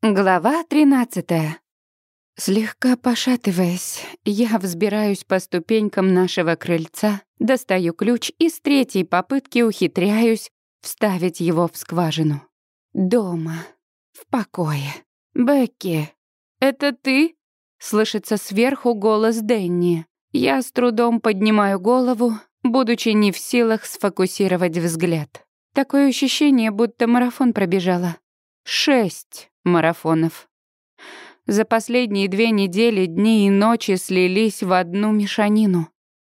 Глава 13. Слегка пошатываясь, я взбираюсь по ступенькам нашего крыльца, достаю ключ и с третьей попытки ухитряюсь вставить его в скважину. Дома, в покое. «Бекки, это ты?» — слышится сверху голос Дэнни. Я с трудом поднимаю голову, будучи не в силах сфокусировать взгляд. Такое ощущение, будто марафон пробежала. Шесть марафонов. За последние две недели дни и ночи слились в одну мешанину.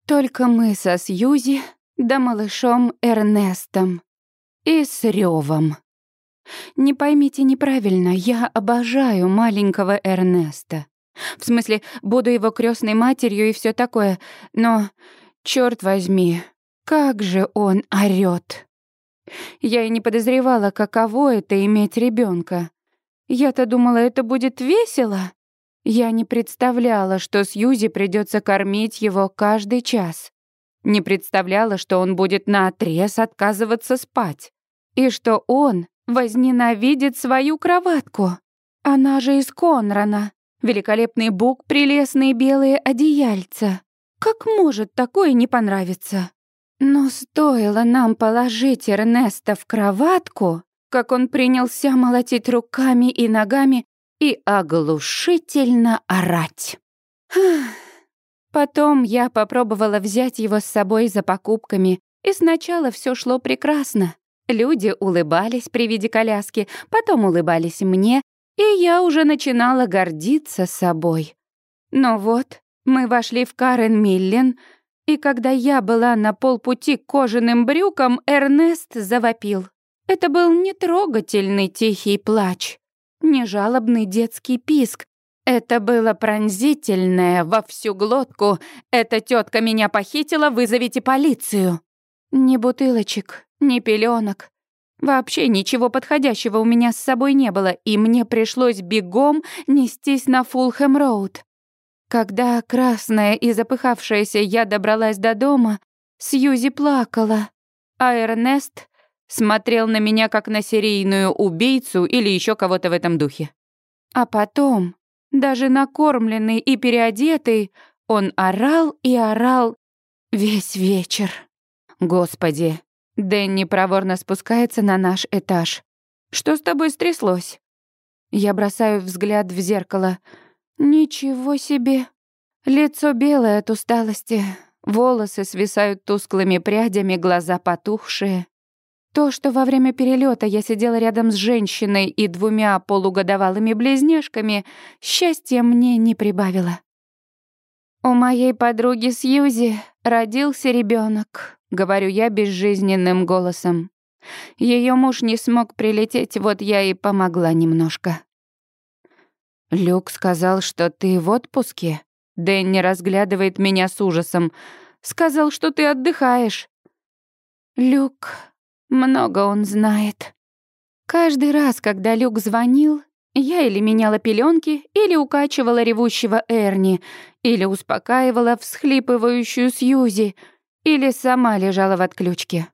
Только мы со Сьюзи, да малышом Эрнестом. И с Рёвом. Не поймите неправильно, я обожаю маленького Эрнеста. В смысле, буду его крестной матерью и все такое, но, черт возьми, как же он орёт. Я и не подозревала, каково это иметь ребенка. Я-то думала, это будет весело. Я не представляла, что Сьюзи придется кормить его каждый час. Не представляла, что он будет наотрез отказываться спать. И что он возненавидит свою кроватку. Она же из Конрана. Великолепный бук, прелестные белые одеяльца. Как может такое не понравиться? Но стоило нам положить Эрнеста в кроватку, как он принялся молотить руками и ногами и оглушительно орать. Потом я попробовала взять его с собой за покупками, и сначала все шло прекрасно. Люди улыбались при виде коляски, потом улыбались мне, и я уже начинала гордиться собой. Но вот мы вошли в Карен Миллен, и когда я была на полпути к кожаным брюкам, Эрнест завопил. Это был не трогательный тихий плач, не жалобный детский писк. Это было пронзительное во всю глотку. Эта тетка меня похитила, вызовите полицию. Ни бутылочек, ни пеленок. Вообще ничего подходящего у меня с собой не было, и мне пришлось бегом нестись на Фулхэм-роуд. Когда, красная и запыхавшаяся, я добралась до дома, Сьюзи плакала, а Эрнест смотрел на меня как на серийную убийцу или еще кого-то в этом духе. А потом, даже накормленный и переодетый, он орал и орал весь вечер. Господи, Дэнни проворно спускается на наш этаж. Что с тобой стряслось? Я бросаю взгляд в зеркало. Ничего себе. Лицо белое от усталости, волосы свисают тусклыми прядями, глаза потухшие. То, что во время перелета я сидела рядом с женщиной и двумя полугодовалыми близняшками, счастья мне не прибавило. У моей подруги Сьюзи родился ребенок, говорю я безжизненным голосом. Ее муж не смог прилететь, вот я и помогла немножко. Люк сказал, что ты в отпуске. Дэнни разглядывает меня с ужасом. Сказал, что ты отдыхаешь. Люк много он знает. Каждый раз, когда Люк звонил, я или меняла пеленки, или укачивала ревущего Эрни, или успокаивала всхлипывающую Сьюзи, или сама лежала в отключке.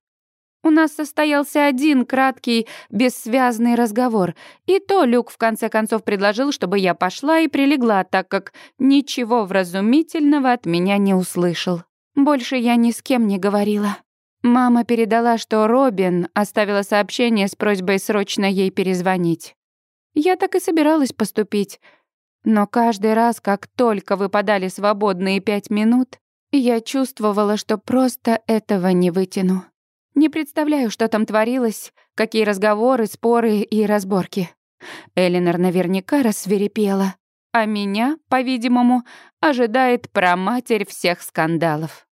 У нас состоялся один краткий, бессвязный разговор, и то Люк в конце концов предложил, чтобы я пошла и прилегла, так как ничего вразумительного от меня не услышал. Больше я ни с кем не говорила. Мама передала, что Робин оставила сообщение с просьбой срочно ей перезвонить. Я так и собиралась поступить. Но каждый раз, как только выпадали свободные пять минут, я чувствовала, что просто этого не вытяну. Не представляю, что там творилось, какие разговоры, споры и разборки. Элинор наверняка рассверепела, а меня, по-видимому, ожидает проматерь всех скандалов.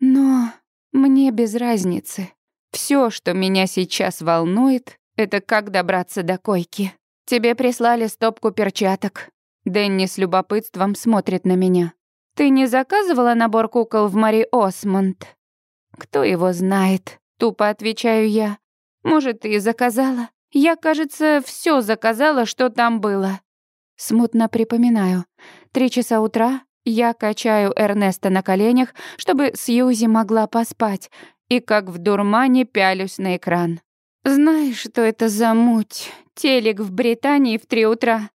Но мне без разницы. Все, что меня сейчас волнует, это как добраться до койки. Тебе прислали стопку перчаток. Дэнни с любопытством смотрит на меня. Ты не заказывала набор кукол в Мари Осмонд? Кто его знает? Тупо отвечаю я. Может, ты и заказала? Я, кажется, все заказала, что там было. Смутно припоминаю. Три часа утра, я качаю Эрнеста на коленях, чтобы Сьюзи могла поспать, и как в дурмане пялюсь на экран. Знаешь, что это за муть? Телек в Британии в три утра.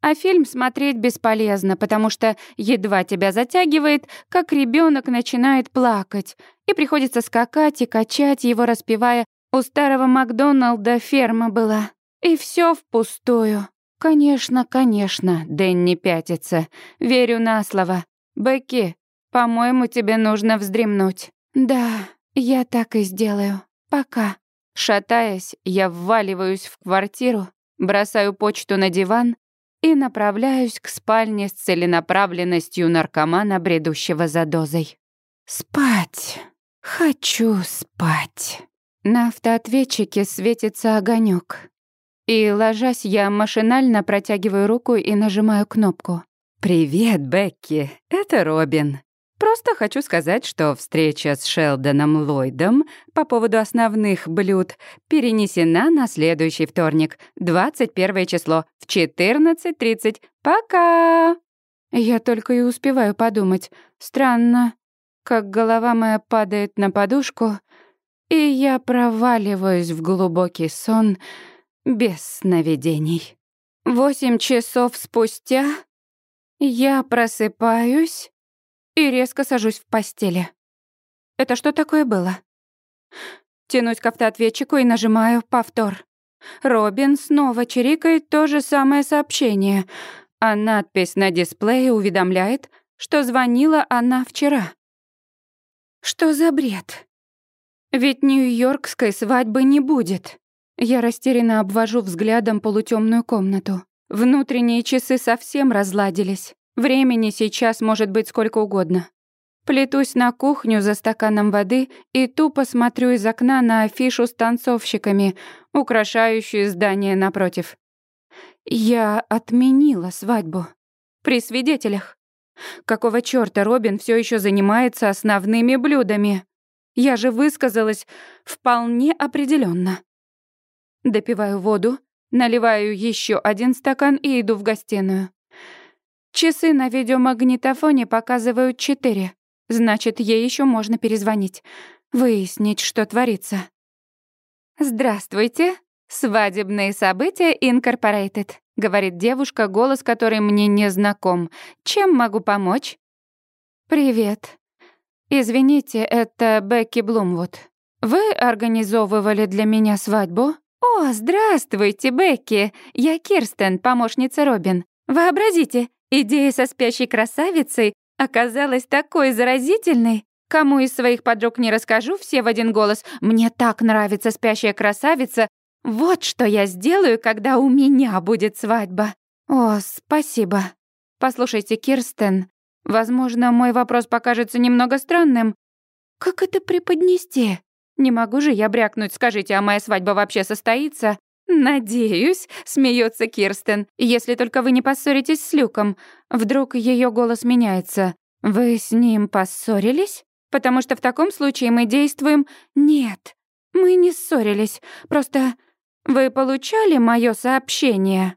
А фильм смотреть бесполезно, потому что едва тебя затягивает, как ребенок начинает плакать, и приходится скакать и качать его, распевая «У старого Макдоналда ферма была». И все впустую. Конечно, конечно, Дэнни пятится. Верю на слово. Бекки, по-моему, тебе нужно вздремнуть. Да, я так и сделаю. Пока. Шатаясь, я вваливаюсь в квартиру, бросаю почту на диван и направляюсь к спальне с целенаправленностью наркомана, бредущего за дозой. Спать. Хочу спать. На автоответчике светится огонек. И, ложась, я машинально протягиваю руку и нажимаю кнопку. «Привет, Бекки, это Робин. Просто хочу сказать, что встреча с Шелдоном Ллойдом по поводу основных блюд перенесена на следующий вторник, 21 число, в 14.30. Пока!» Я только и успеваю подумать. Странно, как голова моя падает на подушку, и я проваливаюсь в глубокий сон без сновидений. Восемь часов спустя я просыпаюсь и резко сажусь в постели. Это что такое было? Тянусь к автоответчику и нажимаю «Повтор». Робин снова чирикает то же самое сообщение, а надпись на дисплее уведомляет, что звонила она вчера. Что за бред? Ведь нью-йоркской свадьбы не будет. Я растерянно обвожу взглядом полутемную комнату. Внутренние часы совсем разладились. Времени сейчас может быть сколько угодно. Плетусь на кухню за стаканом воды и тупо смотрю из окна на афишу с танцовщиками, украшающую здание напротив. Я отменила свадьбу. При свидетелях. Какого чёрта Робин всё ещё занимается основными блюдами? Я же высказалась вполне определённо. Допиваю воду, наливаю ещё один стакан и иду в гостиную. Часы на видеомагнитофоне показывают четыре. Значит, ей еще можно перезвонить. Выяснить, что творится. «Здравствуйте. Свадебные события Incorporated», — говорит девушка, голос которой мне не знаком. «Чем могу помочь?» «Привет. Извините, это Бекки Блумвуд. Вы организовывали для меня свадьбу?» «О, здравствуйте, Бекки. Я Кирстен, помощница Робин. Вообразите, Идея со спящей красавицей оказалась такой заразительной. Кому из своих подруг не расскажу, все в один голос. Мне так нравится спящая красавица. Вот что я сделаю, когда у меня будет свадьба. О, спасибо. Послушайте, Кирстен, возможно, мой вопрос покажется немного странным. Как это преподнести? Не могу же я брякнуть, скажите, а моя свадьба вообще состоится? «Надеюсь», — смеется Кирстен, «если только вы не поссоритесь с Люком». Вдруг ее голос меняется. «Вы с ним поссорились? Потому что в таком случае мы действуем...» «Нет, мы не ссорились. Просто вы получали мое сообщение?»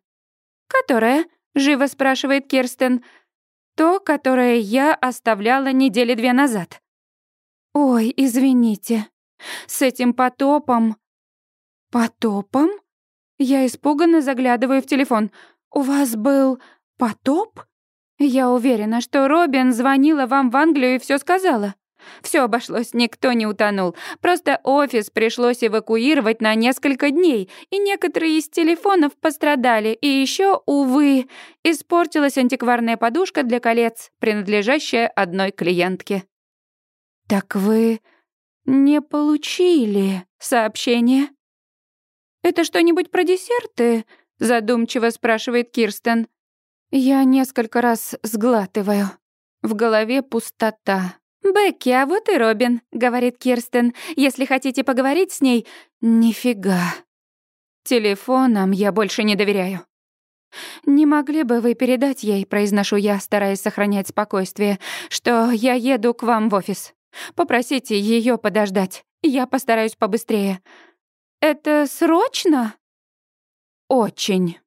«Которое?» — живо спрашивает Кирстен. «То, которое я оставляла недели две назад». «Ой, извините. С этим потопом...» «Потопом?» Я испуганно заглядываю в телефон. «У вас был потоп?» «Я уверена, что Робин звонила вам в Англию и все сказала». Все обошлось, никто не утонул. Просто офис пришлось эвакуировать на несколько дней, и некоторые из телефонов пострадали. И еще, увы, испортилась антикварная подушка для колец, принадлежащая одной клиентке. «Так вы не получили сообщение?» «Это что-нибудь про десерты?» — задумчиво спрашивает Кирстен. Я несколько раз сглатываю. В голове пустота. «Бекки, а вот и Робин», — говорит Кирстен. «Если хотите поговорить с ней...» «Нифига. Телефоном я больше не доверяю». «Не могли бы вы передать ей, — произношу я, стараясь сохранять спокойствие, — что я еду к вам в офис. Попросите ее подождать. Я постараюсь побыстрее. Это срочно? Очень.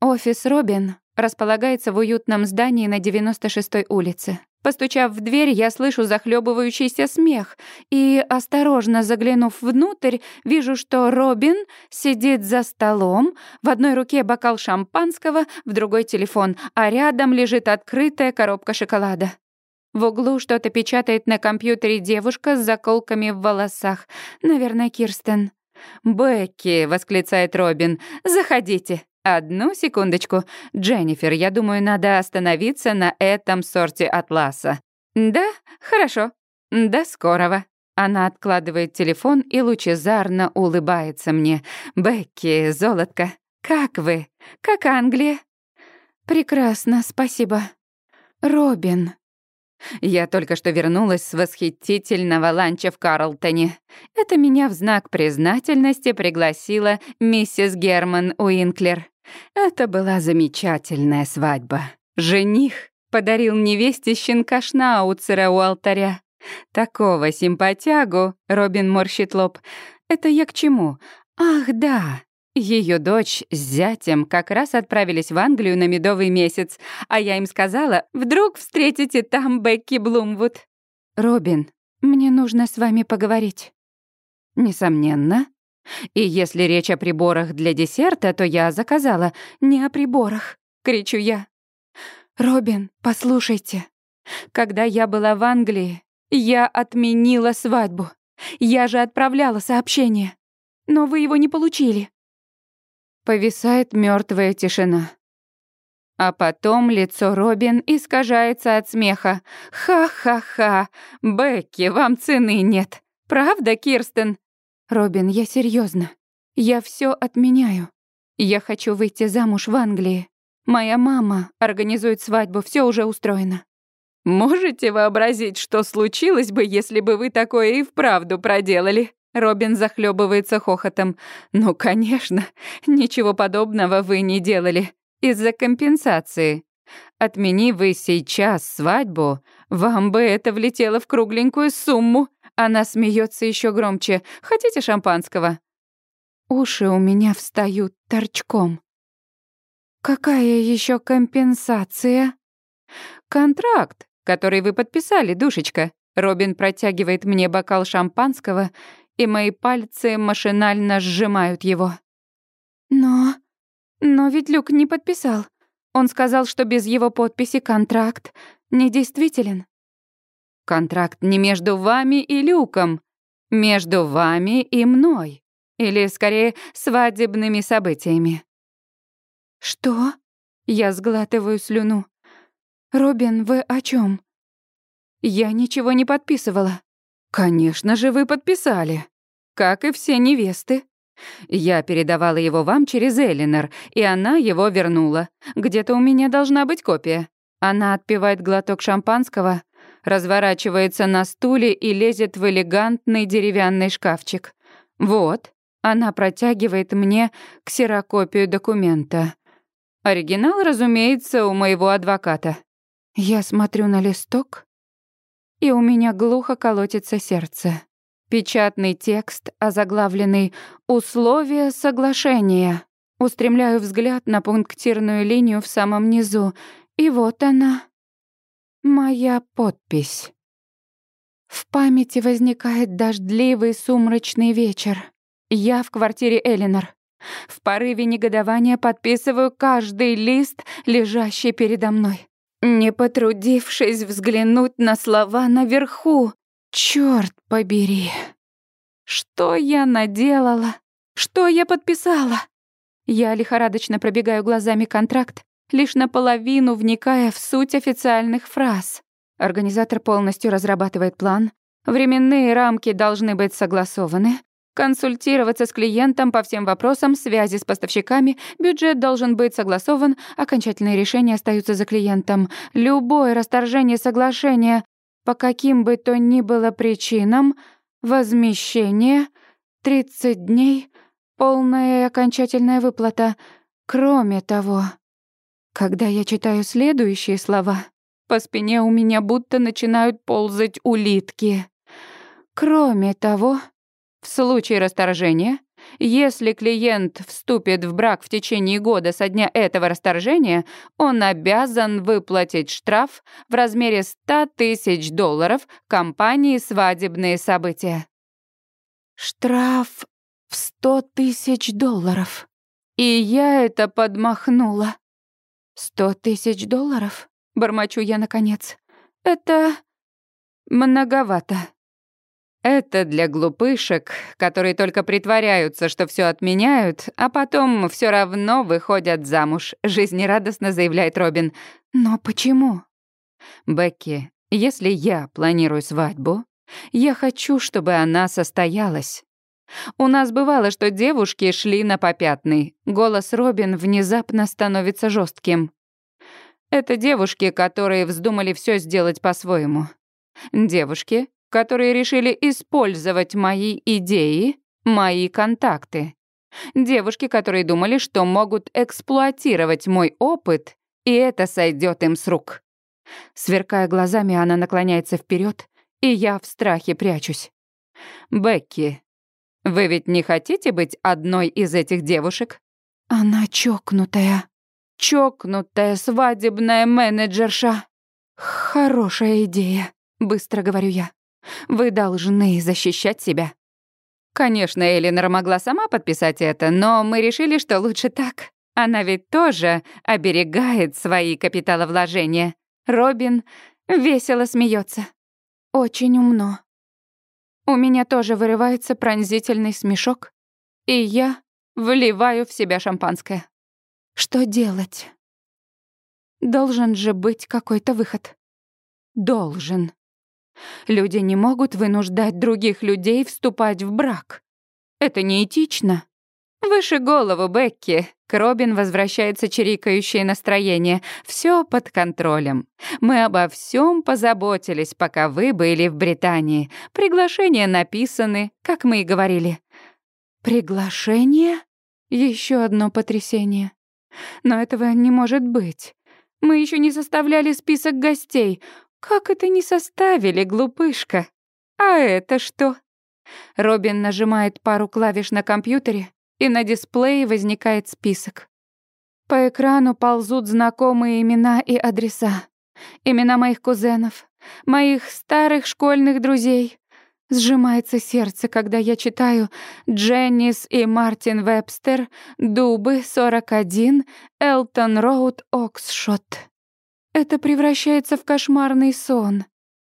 Офис Робин располагается в уютном здании на 96-й улице. Постучав в дверь, я слышу захлебывающийся смех и, осторожно заглянув внутрь, вижу, что Робин сидит за столом, в одной руке бокал шампанского, в другой телефон, а рядом лежит открытая коробка шоколада. В углу что-то печатает на компьютере девушка с заколками в волосах. Наверное, Кирстен. «Бекки!» — восклицает Робин. «Заходите!» «Одну секундочку. Дженнифер, я думаю, надо остановиться на этом сорте атласа». «Да, хорошо. До скорого». Она откладывает телефон и лучезарно улыбается мне. «Бекки, золотко, как вы? Как Англия?» «Прекрасно, спасибо». «Робин». Я только что вернулась с восхитительного ланча в Карлтоне. Это меня в знак признательности пригласила миссис Герман Уинклер. Это была замечательная свадьба. Жених подарил невесте щенка Шнауцера у алтаря. Такого симпатягу, Робин морщит лоб. Это я к чему? Ах, да, ее дочь с зятем как раз отправились в Англию на медовый месяц, а я им сказала, вдруг встретите там Бекки Блумвуд. «Робин, мне нужно с вами поговорить». «Несомненно. И если речь о приборах для десерта, то я заказала не о приборах», — кричу я. «Робин, послушайте. Когда я была в Англии, я отменила свадьбу. Я же отправляла сообщение. Но вы его не получили. Повисает мертвая тишина. А потом лицо Робин искажается от смеха. «Ха-ха-ха! Бекки, вам цены нет! Правда, Кирстен?» «Робин, я серьезно. Я все отменяю. Я хочу выйти замуж в Англии. Моя мама организует свадьбу, все уже устроено». «Можете вообразить, что случилось бы, если бы вы такое и вправду проделали?» Робин захлебывается хохотом. «Ну, конечно, ничего подобного вы не делали. Из-за компенсации. Отмени вы сейчас свадьбу, вам бы это влетело в кругленькую сумму». Она смеется еще громче. «Хотите шампанского?» Уши у меня встают торчком. «Какая еще компенсация?» «Контракт, который вы подписали, душечка». Робин протягивает мне бокал шампанского, и мои пальцы машинально сжимают его. Но... но ведь Люк не подписал. Он сказал, что без его подписи контракт недействителен. Контракт не между вами и Люком, между вами и мной. Или, скорее, свадебными событиями. Что? Я сглатываю слюну. Робин, вы о чем? Я ничего не подписывала. «Конечно же вы подписали. Как и все невесты. Я передавала его вам через Элинор, и она его вернула. Где-то у меня должна быть копия». Она отпивает глоток шампанского, разворачивается на стуле и лезет в элегантный деревянный шкафчик. «Вот». Она протягивает мне ксерокопию документа. Оригинал, разумеется, у моего адвоката. Я смотрю на листок и у меня глухо колотится сердце. Печатный текст, озаглавленный «Условия соглашения». Устремляю взгляд на пунктирную линию в самом низу, и вот она, моя подпись. В памяти возникает дождливый сумрачный вечер. Я в квартире Элинор. В порыве негодования подписываю каждый лист, лежащий передо мной не потрудившись взглянуть на слова наверху. Чёрт побери! Что я наделала? Что я подписала? Я лихорадочно пробегаю глазами контракт, лишь наполовину вникая в суть официальных фраз. Организатор полностью разрабатывает план. Временные рамки должны быть согласованы консультироваться с клиентом по всем вопросам связи с поставщиками, бюджет должен быть согласован, окончательные решения остаются за клиентом. Любое расторжение соглашения по каким бы то ни было причинам, возмещение, 30 дней, полная и окончательная выплата. Кроме того, когда я читаю следующие слова, по спине у меня будто начинают ползать улитки. Кроме того, в случае расторжения Если клиент вступит в брак в течение года со дня этого расторжения, он обязан выплатить штраф в размере 100 тысяч долларов компании «Свадебные события». Штраф в 100 тысяч долларов. И я это подмахнула. «Сто тысяч долларов?» — бормочу я наконец. «Это многовато». Это для глупышек, которые только притворяются, что все отменяют, а потом все равно выходят замуж, жизнерадостно заявляет Робин. Но почему? Бекки, если я планирую свадьбу, я хочу, чтобы она состоялась. У нас бывало, что девушки шли на попятный. Голос Робин внезапно становится жестким. Это девушки, которые вздумали все сделать по-своему. Девушки, которые решили использовать мои идеи, мои контакты. Девушки, которые думали, что могут эксплуатировать мой опыт, и это сойдет им с рук. Сверкая глазами, она наклоняется вперед, и я в страхе прячусь. «Бекки, вы ведь не хотите быть одной из этих девушек?» «Она чокнутая. Чокнутая свадебная менеджерша. Хорошая идея», — быстро говорю я. Вы должны защищать себя. Конечно, Элинор могла сама подписать это, но мы решили, что лучше так. Она ведь тоже оберегает свои капиталовложения. Робин весело смеется. Очень умно. У меня тоже вырывается пронзительный смешок, и я вливаю в себя шампанское. Что делать? Должен же быть какой-то выход. Должен. Люди не могут вынуждать других людей вступать в брак. Это неэтично. Выше голову, Бекки. К Робин возвращается чирикающее настроение. Все под контролем. Мы обо всем позаботились, пока вы были в Британии. Приглашения написаны, как мы и говорили. Приглашение? Еще одно потрясение. Но этого не может быть. Мы еще не составляли список гостей. «Как это не составили, глупышка? А это что?» Робин нажимает пару клавиш на компьютере, и на дисплее возникает список. По экрану ползут знакомые имена и адреса. Имена моих кузенов, моих старых школьных друзей. Сжимается сердце, когда я читаю «Дженнис и Мартин Вебстер, Дубы, 41, Элтон Роуд, Оксшот». Это превращается в кошмарный сон.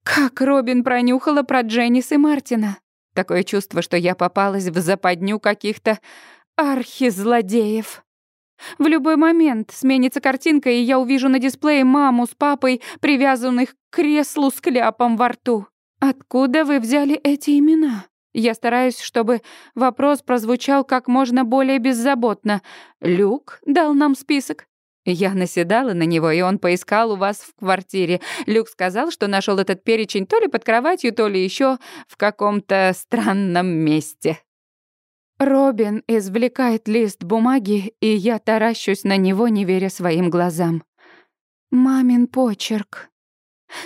Как Робин пронюхала про Дженнис и Мартина. Такое чувство, что я попалась в западню каких-то архизлодеев. В любой момент сменится картинка, и я увижу на дисплее маму с папой, привязанных к креслу с кляпом во рту. Откуда вы взяли эти имена? Я стараюсь, чтобы вопрос прозвучал как можно более беззаботно. Люк дал нам список. Я наседала на него, и он поискал у вас в квартире. Люк сказал, что нашел этот перечень то ли под кроватью, то ли еще в каком-то странном месте. Робин извлекает лист бумаги, и я таращусь на него, не веря своим глазам. Мамин почерк.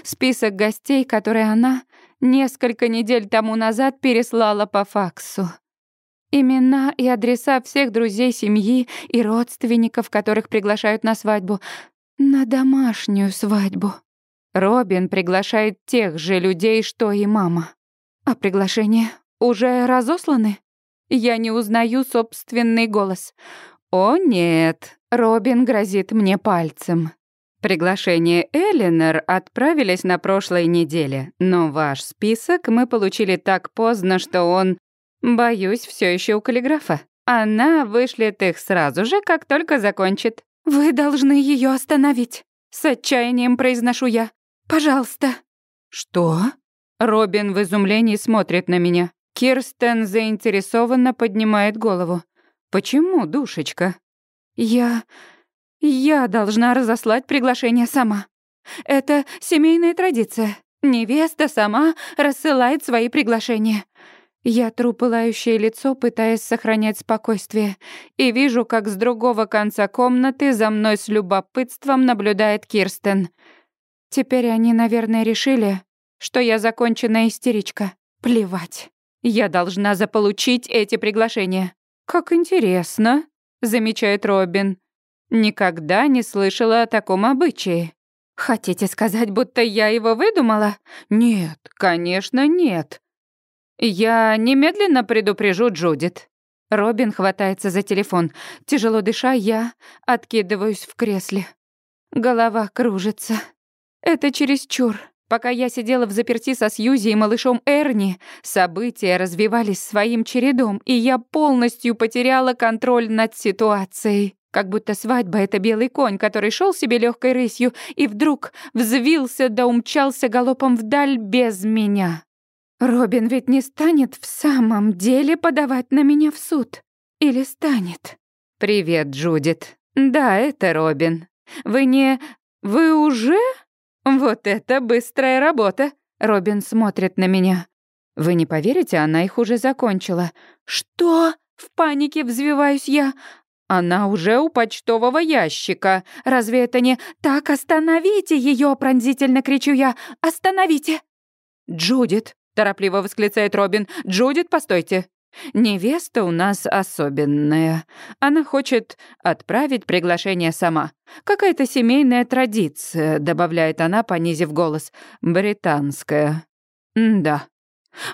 Список гостей, которые она несколько недель тому назад переслала по факсу. Имена и адреса всех друзей семьи и родственников, которых приглашают на свадьбу. На домашнюю свадьбу. Робин приглашает тех же людей, что и мама. А приглашения уже разосланы? Я не узнаю собственный голос. О нет, Робин грозит мне пальцем. Приглашение Элинор отправились на прошлой неделе, но ваш список мы получили так поздно, что он Боюсь, все еще у каллиграфа. Она вышлет их сразу же, как только закончит. Вы должны ее остановить. С отчаянием произношу я. Пожалуйста. Что? Робин в изумлении смотрит на меня. Кирстен заинтересованно поднимает голову. Почему, душечка? Я... Я должна разослать приглашение сама. Это семейная традиция. Невеста сама рассылает свои приглашения. Я тру пылающее лицо, пытаясь сохранять спокойствие, и вижу, как с другого конца комнаты за мной с любопытством наблюдает Кирстен. Теперь они, наверное, решили, что я законченная истеричка. Плевать. Я должна заполучить эти приглашения. «Как интересно», — замечает Робин. «Никогда не слышала о таком обычае». «Хотите сказать, будто я его выдумала?» «Нет, конечно, нет». «Я немедленно предупрежу Джудит». Робин хватается за телефон. Тяжело дыша, я откидываюсь в кресле. Голова кружится. Это чересчур. Пока я сидела в заперти со Сьюзи и малышом Эрни, события развивались своим чередом, и я полностью потеряла контроль над ситуацией. Как будто свадьба — это белый конь, который шел себе легкой рысью и вдруг взвился да умчался галопом вдаль без меня. Робин ведь не станет в самом деле подавать на меня в суд. Или станет? «Привет, Джудит. Да, это Робин. Вы не... Вы уже...» «Вот это быстрая работа!» Робин смотрит на меня. «Вы не поверите, она их уже закончила». «Что?» В панике взвиваюсь я. Она уже у почтового ящика. Разве это не... Так, остановите ее, пронзительно кричу я. Остановите! Джудит, торопливо восклицает Робин. Джудит, постойте. Невеста у нас особенная. Она хочет отправить приглашение сама. Какая-то семейная традиция, добавляет она, понизив голос. Британская. М да.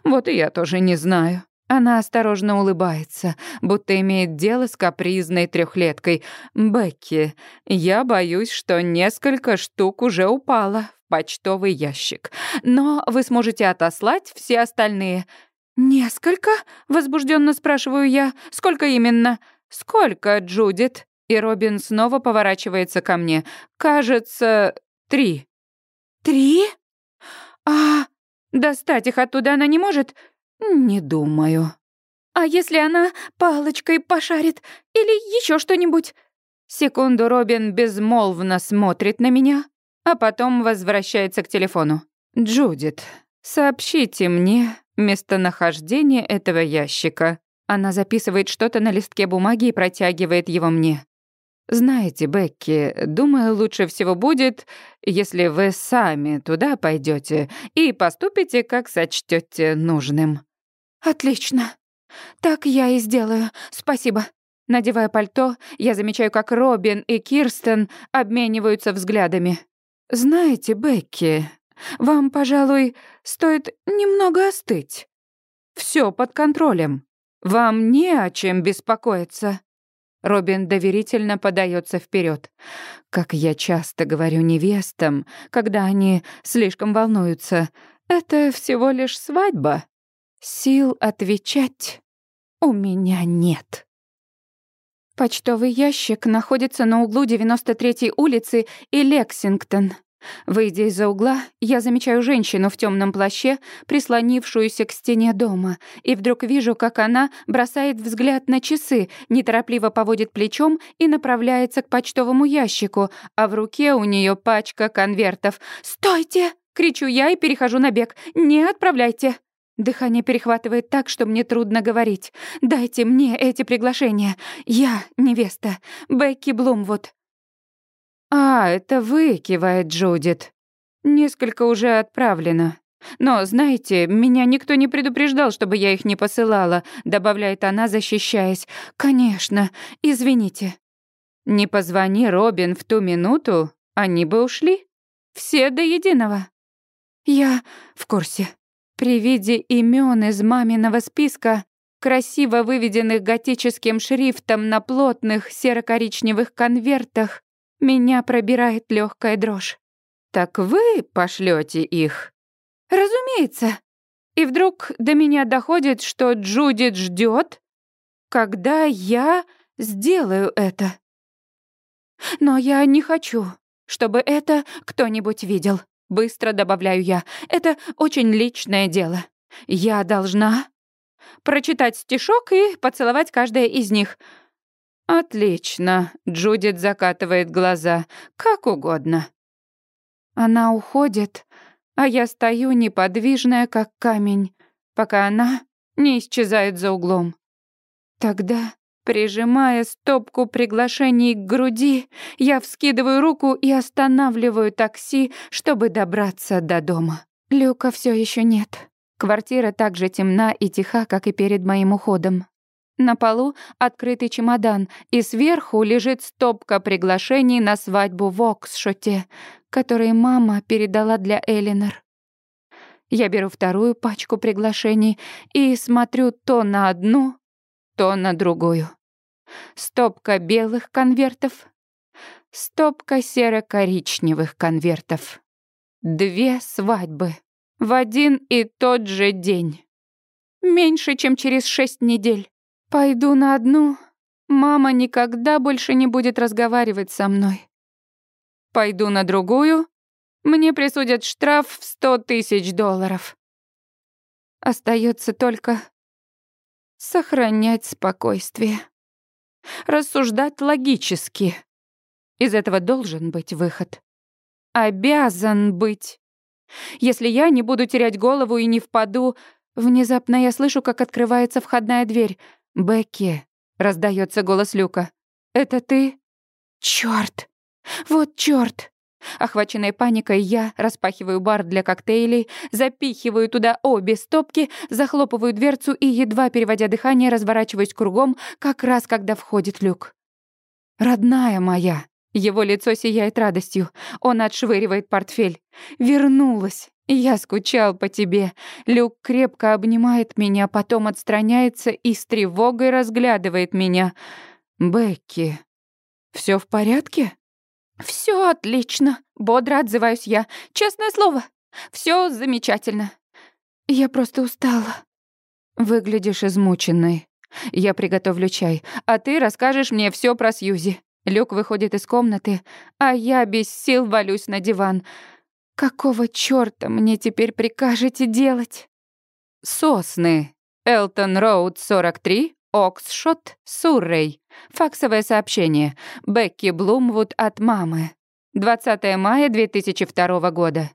Вот и я тоже не знаю. Она осторожно улыбается, будто имеет дело с капризной трехлеткой. «Бекки, я боюсь, что несколько штук уже упало почтовый ящик. Но вы сможете отослать все остальные. «Несколько?» — возбужденно спрашиваю я. «Сколько именно?» «Сколько, Джудит?» И Робин снова поворачивается ко мне. «Кажется, три». «Три? А достать их оттуда она не может?» «Не думаю». «А если она палочкой пошарит? Или еще что-нибудь?» Секунду Робин безмолвно смотрит на меня, а потом возвращается к телефону. «Джудит, сообщите мне, местонахождение этого ящика. Она записывает что-то на листке бумаги и протягивает его мне. Знаете, Бекки, думаю, лучше всего будет, если вы сами туда пойдете и поступите, как сочтете нужным. Отлично. Так я и сделаю. Спасибо. Надевая пальто, я замечаю, как Робин и Кирстен обмениваются взглядами. Знаете, Бекки, вам, пожалуй, стоит немного остыть. Все под контролем. Вам не о чем беспокоиться. Робин доверительно подается вперед. Как я часто говорю невестам, когда они слишком волнуются, это всего лишь свадьба. Сил отвечать у меня нет. Почтовый ящик находится на углу 93-й улицы и Лексингтон. Выйдя из-за угла, я замечаю женщину в темном плаще, прислонившуюся к стене дома, и вдруг вижу, как она бросает взгляд на часы, неторопливо поводит плечом и направляется к почтовому ящику, а в руке у нее пачка конвертов. «Стойте!» — кричу я и перехожу на бег. «Не отправляйте!» Дыхание перехватывает так, что мне трудно говорить. «Дайте мне эти приглашения. Я невеста. Бекки Блумвуд. «А, это вы», — кивает Джудит. «Несколько уже отправлено. Но, знаете, меня никто не предупреждал, чтобы я их не посылала», — добавляет она, защищаясь. «Конечно, извините». «Не позвони Робин в ту минуту, они бы ушли. Все до единого». «Я в курсе». При виде имен из маминого списка, красиво выведенных готическим шрифтом на плотных серо-коричневых конвертах, меня пробирает легкая дрожь. «Так вы пошлете их?» «Разумеется». И вдруг до меня доходит, что Джудит ждет, когда я сделаю это. Но я не хочу, чтобы это кто-нибудь видел. Быстро добавляю я. Это очень личное дело. Я должна прочитать стишок и поцеловать каждое из них — «Отлично», — Джудит закатывает глаза. «Как угодно». Она уходит, а я стою неподвижная, как камень, пока она не исчезает за углом. Тогда, прижимая стопку приглашений к груди, я вскидываю руку и останавливаю такси, чтобы добраться до дома. Люка все еще нет. Квартира так же темна и тиха, как и перед моим уходом. На полу открытый чемодан, и сверху лежит стопка приглашений на свадьбу в Оксшоте, которые мама передала для Элинор. Я беру вторую пачку приглашений и смотрю то на одну, то на другую. Стопка белых конвертов, стопка серо-коричневых конвертов. Две свадьбы в один и тот же день. Меньше, чем через шесть недель. Пойду на одну, мама никогда больше не будет разговаривать со мной. Пойду на другую, мне присудят штраф в сто тысяч долларов. Остается только сохранять спокойствие. Рассуждать логически. Из этого должен быть выход. Обязан быть. Если я не буду терять голову и не впаду... Внезапно я слышу, как открывается входная дверь. «Бекки», — раздается голос Люка. «Это ты?» «Чёрт! Вот чёрт!» Охваченная паникой, я распахиваю бар для коктейлей, запихиваю туда обе стопки, захлопываю дверцу и, едва переводя дыхание, разворачиваюсь кругом, как раз когда входит люк. «Родная моя!» Его лицо сияет радостью. Он отшвыривает портфель. «Вернулась! Я скучал по тебе!» Люк крепко обнимает меня, потом отстраняется и с тревогой разглядывает меня. «Бекки, все в порядке?» Все отлично, бодро отзываюсь я. Честное слово, все замечательно. Я просто устала. Выглядишь измученной. Я приготовлю чай, а ты расскажешь мне все про Сьюзи. Люк выходит из комнаты, а я без сил валюсь на диван. Какого чёрта мне теперь прикажете делать? Сосны. Элтон Роуд, 43, Оксшот, Суррей. Факсовое сообщение. Бекки Блумвуд от мамы. 20 мая 2002 года.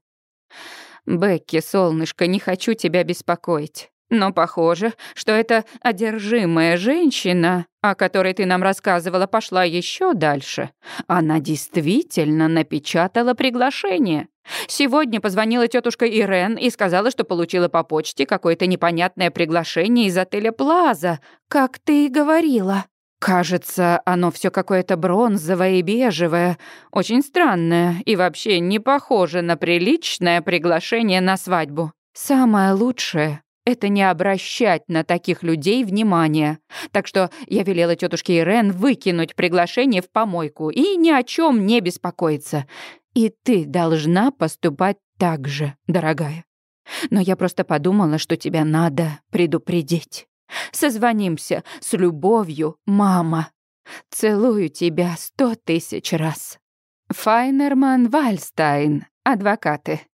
Бекки, солнышко, не хочу тебя беспокоить. Но похоже, что эта одержимая женщина, о которой ты нам рассказывала, пошла еще дальше. Она действительно напечатала приглашение. Сегодня позвонила тетушка Ирен и сказала, что получила по почте какое-то непонятное приглашение из отеля Плаза, как ты и говорила. Кажется, оно все какое-то бронзовое и бежевое, очень странное и вообще не похоже на приличное приглашение на свадьбу. Самое лучшее это не обращать на таких людей внимания. Так что я велела тетушке Ирен выкинуть приглашение в помойку и ни о чем не беспокоиться. И ты должна поступать так же, дорогая. Но я просто подумала, что тебя надо предупредить. Созвонимся с любовью, мама. Целую тебя сто тысяч раз. Файнерман Вальстайн, адвокаты.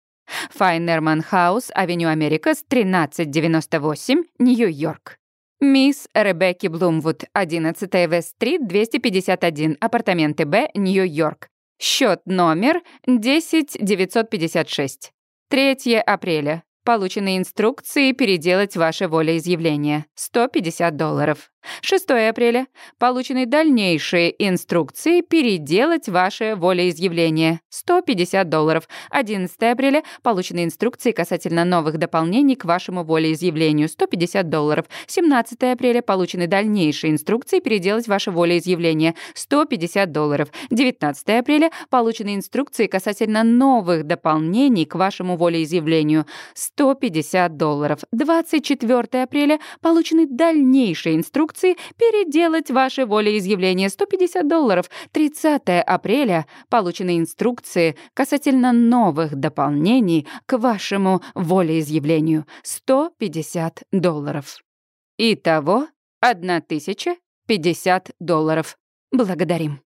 Файнерман Хаус, Авеню Америкас, 1398, Нью-Йорк. Мисс Ребекки Блумвуд, 11 Вест-стрит, 251, апартаменты Б, Нью-Йорк. Счет номер 10956. 3 апреля. Получены инструкции переделать ваше волеизъявление. 150 долларов. 6 апреля. Получены дальнейшие инструкции переделать ваше волеизъявление. 150 долларов. 11 апреля. Получены инструкции касательно новых дополнений к вашему волеизъявлению. 150 долларов. 17 апреля. Получены дальнейшие инструкции переделать ваше волеизъявление. 150 долларов. 19 апреля. Получены инструкции касательно новых дополнений к вашему волеизъявлению. 150 долларов. 24 апреля. Получены дальнейшие инструкции инструкции переделать ваше волеизъявление 150 долларов. 30 апреля получены инструкции касательно новых дополнений к вашему волеизъявлению 150 долларов. Итого 1050 долларов. Благодарим.